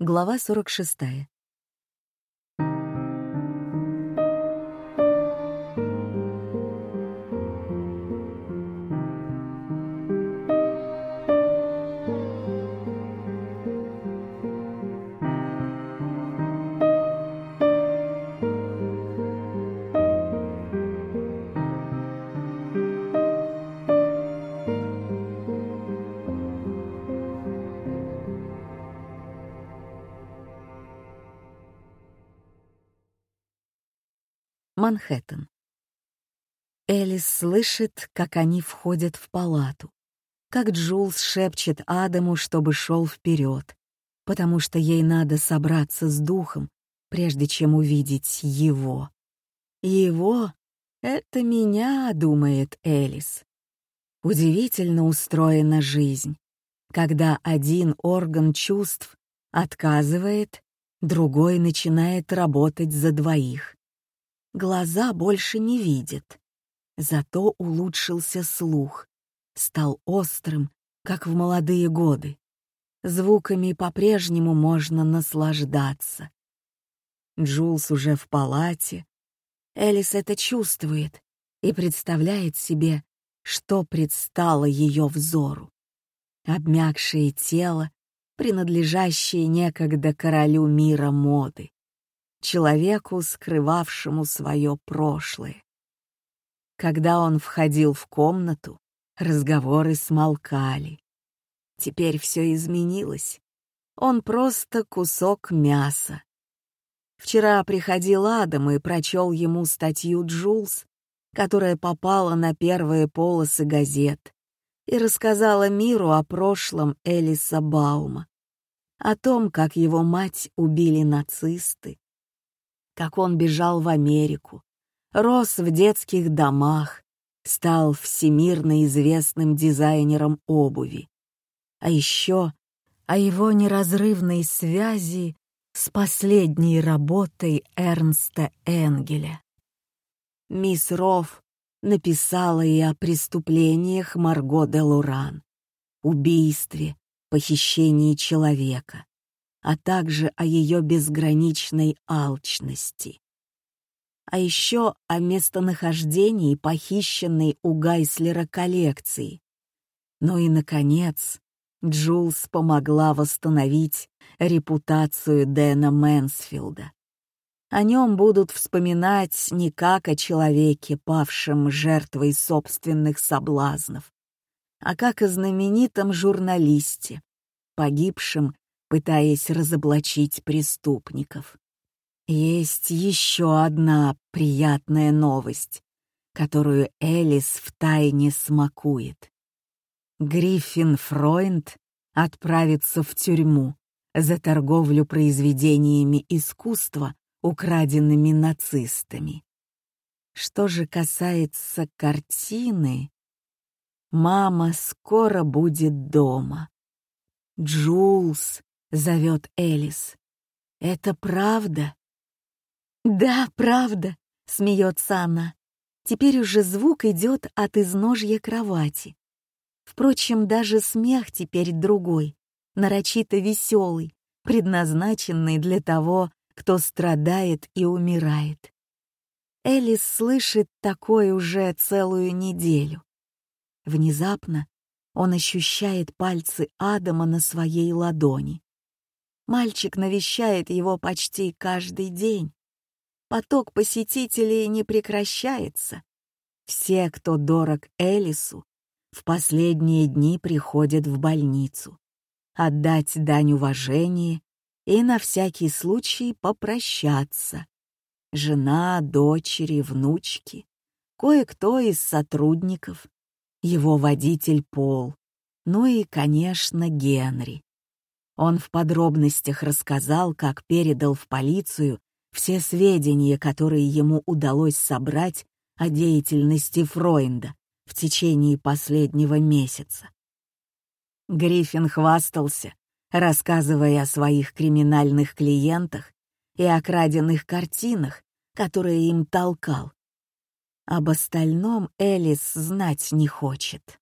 Глава 46. Манхэттен. Элис слышит, как они входят в палату, как Джулс шепчет Адаму, чтобы шел вперед, потому что ей надо собраться с духом, прежде чем увидеть его. Его — это меня, думает Элис. Удивительно устроена жизнь, когда один орган чувств отказывает, другой начинает работать за двоих. Глаза больше не видят. Зато улучшился слух. Стал острым, как в молодые годы. Звуками по-прежнему можно наслаждаться. Джулс уже в палате. Элис это чувствует и представляет себе, что предстало ее взору. Обмякшее тело, принадлежащее некогда королю мира моды человеку, скрывавшему свое прошлое. Когда он входил в комнату, разговоры смолкали. Теперь все изменилось. Он просто кусок мяса. Вчера приходил Адам и прочел ему статью Джулс, которая попала на первые полосы газет и рассказала миру о прошлом Элиса Баума, о том, как его мать убили нацисты, как он бежал в Америку, рос в детских домах, стал всемирно известным дизайнером обуви. А еще о его неразрывной связи с последней работой Эрнста Энгеля. Мисс Рофф написала и о преступлениях Марго де Луран, убийстве, похищении человека, а также о ее безграничной алчности. А еще о местонахождении похищенной у Гайслера коллекции. Ну и, наконец, Джулс помогла восстановить репутацию Дэна Мэнсфилда. О нем будут вспоминать не как о человеке, павшем жертвой собственных соблазнов, а как о знаменитом журналисте, погибшем пытаясь разоблачить преступников. Есть еще одна приятная новость, которую Элис втайне смакует. Гриффин Фройнд отправится в тюрьму за торговлю произведениями искусства, украденными нацистами. Что же касается картины, мама скоро будет дома. Джулс — зовет Элис. «Это правда?» «Да, правда», — смеется она. Теперь уже звук идет от изножья кровати. Впрочем, даже смех теперь другой, нарочито веселый, предназначенный для того, кто страдает и умирает. Элис слышит такое уже целую неделю. Внезапно он ощущает пальцы Адама на своей ладони. Мальчик навещает его почти каждый день. Поток посетителей не прекращается. Все, кто дорог Элису, в последние дни приходят в больницу. Отдать дань уважения и на всякий случай попрощаться. Жена, дочери, внучки, кое-кто из сотрудников, его водитель Пол, ну и, конечно, Генри. Он в подробностях рассказал, как передал в полицию все сведения, которые ему удалось собрать о деятельности Фройнда в течение последнего месяца. Гриффин хвастался, рассказывая о своих криминальных клиентах и о краденных картинах, которые им толкал. Об остальном Элис знать не хочет.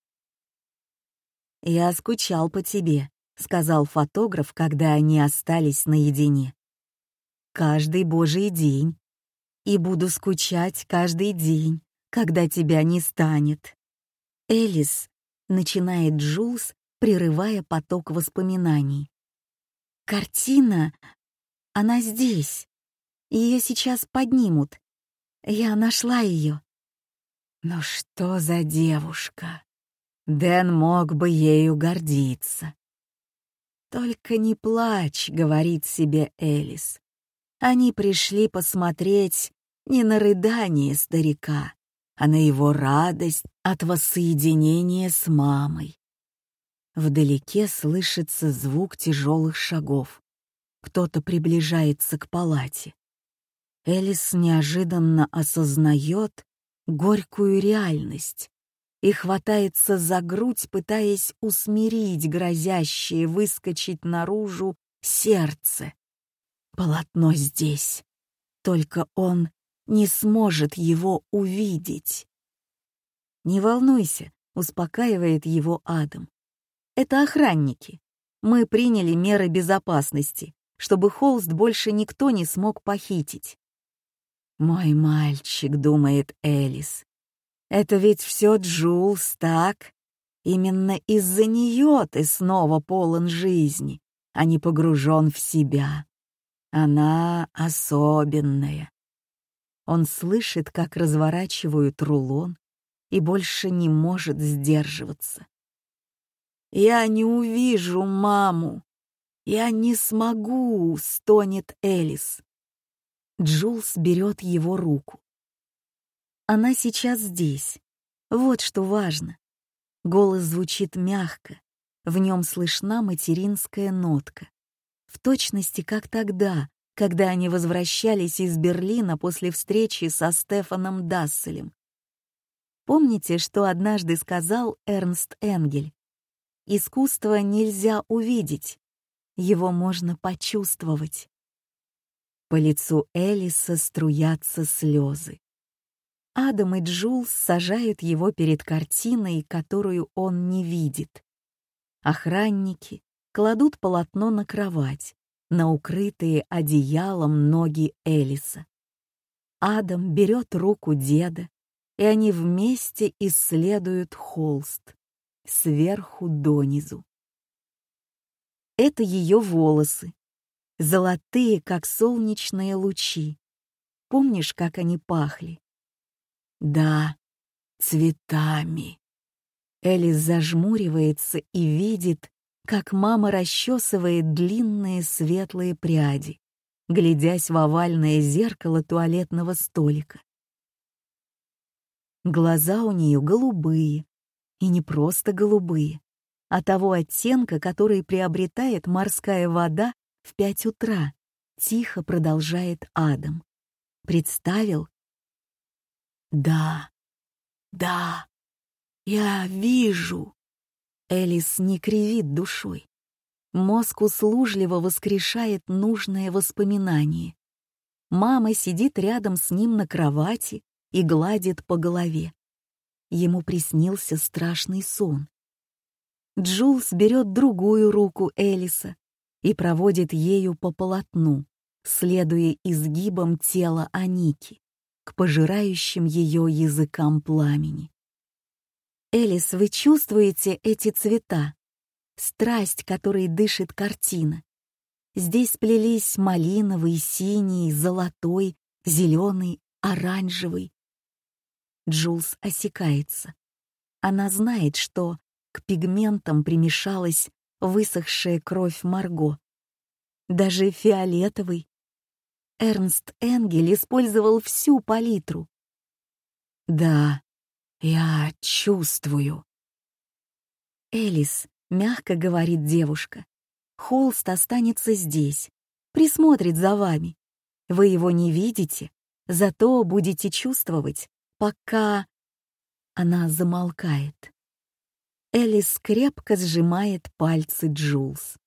«Я скучал по тебе», — сказал фотограф, когда они остались наедине. «Каждый божий день. И буду скучать каждый день, когда тебя не станет». «Элис», — начинает Джулс, прерывая поток воспоминаний. «Картина, она здесь. Ее сейчас поднимут. Я нашла ее». «Ну что за девушка?» Дэн мог бы ею гордиться. «Только не плачь», — говорит себе Элис. Они пришли посмотреть не на рыдание старика, а на его радость от воссоединения с мамой. Вдалеке слышится звук тяжелых шагов. Кто-то приближается к палате. Элис неожиданно осознает горькую реальность и хватается за грудь, пытаясь усмирить грозящее выскочить наружу сердце. Полотно здесь, только он не сможет его увидеть. «Не волнуйся», — успокаивает его Адам. «Это охранники. Мы приняли меры безопасности, чтобы холст больше никто не смог похитить». «Мой мальчик», — думает Элис, это ведь все Джулс, так? Именно из-за нее ты снова полон жизни, а не погружен в себя. Она особенная. Он слышит, как разворачивают рулон, и больше не может сдерживаться. «Я не увижу маму! Я не смогу!» — стонет Элис. Джулс берет его руку. Она сейчас здесь. Вот что важно. Голос звучит мягко, в нем слышна материнская нотка. В точности, как тогда, когда они возвращались из Берлина после встречи со Стефаном Дасселем. Помните, что однажды сказал Эрнст Энгель? Искусство нельзя увидеть, его можно почувствовать. По лицу Элиса струятся слезы. Адам и Джулс сажают его перед картиной, которую он не видит. Охранники кладут полотно на кровать, на укрытые одеялом ноги Элиса. Адам берет руку деда, и они вместе исследуют холст, сверху донизу. Это ее волосы, золотые, как солнечные лучи. Помнишь, как они пахли? Да, цветами. Элис зажмуривается и видит, как мама расчесывает длинные светлые пряди, глядясь в овальное зеркало туалетного столика. Глаза у нее голубые, и не просто голубые, а того оттенка, который приобретает морская вода в пять утра, тихо продолжает Адам. Представил, да, да, я вижу. Элис не кривит душой. Мозг услужливо воскрешает нужное воспоминание. Мама сидит рядом с ним на кровати и гладит по голове. Ему приснился страшный сон. Джулс берет другую руку Элиса и проводит ею по полотну, следуя изгибам тела Аники к пожирающим ее языкам пламени. Элис, вы чувствуете эти цвета? Страсть, которой дышит картина. Здесь сплелись малиновый, синий, золотой, зеленый, оранжевый. Джулс осекается. Она знает, что к пигментам примешалась высохшая кровь Марго. Даже фиолетовый, Эрнст Энгель использовал всю палитру. «Да, я чувствую». «Элис», — мягко говорит девушка, — «холст останется здесь, присмотрит за вами. Вы его не видите, зато будете чувствовать, пока...» Она замолкает. Элис крепко сжимает пальцы Джулс.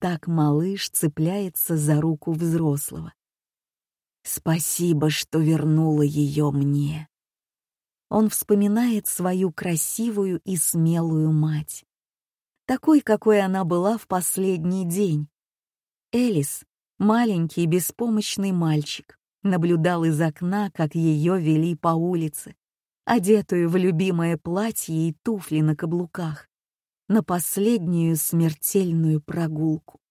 Так малыш цепляется за руку взрослого. Спасибо, что вернула ее мне. Он вспоминает свою красивую и смелую мать. такой, какой она была в последний день. Элис, маленький беспомощный мальчик, наблюдал из окна, как ее вели по улице, одетую в любимое платье и туфли на каблуках, на последнюю смертельную прогулку.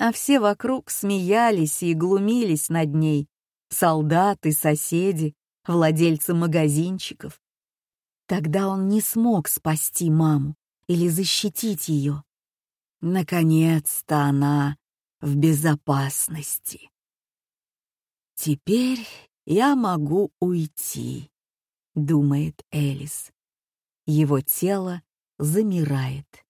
А все вокруг смеялись и глумились над ней, солдаты, соседи, владельцы магазинчиков. Тогда он не смог спасти маму или защитить ее. Наконец-то она в безопасности. Теперь я могу уйти, думает Элис. Его тело замирает.